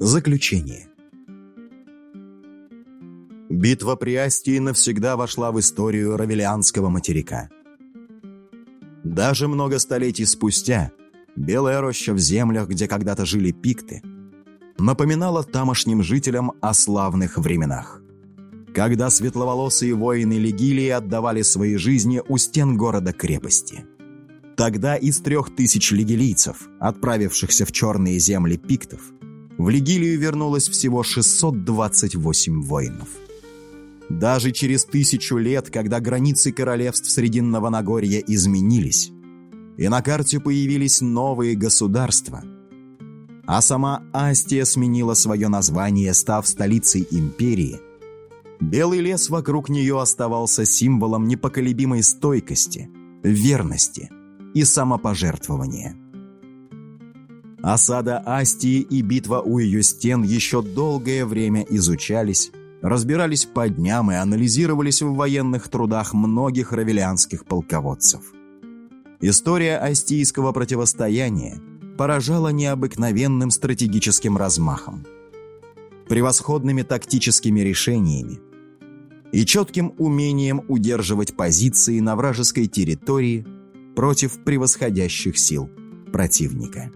Заключение. Битва при Астии навсегда вошла в историю Равелианского материка. Даже много столетий спустя белая роща в землях, где когда-то жили пикты, напоминала тамошним жителям о славных временах. Когда светловолосые воины Легилии отдавали свои жизни у стен города-крепости. Тогда из трех тысяч легилийцев, отправившихся в черные земли пиктов, в Легилию вернулось всего 628 воинов. Даже через тысячу лет, когда границы королевств Срединного Нагорья изменились, и на карте появились новые государства, а сама Астия сменила свое название, став столицей империи, белый лес вокруг нее оставался символом непоколебимой стойкости, верности и самопожертвования. Осада Астии и битва у ее стен еще долгое время изучались, разбирались по дням и анализировались в военных трудах многих равелианских полководцев. История астийского противостояния поражала необыкновенным стратегическим размахом, превосходными тактическими решениями и четким умением удерживать позиции на вражеской территории против превосходящих сил противника.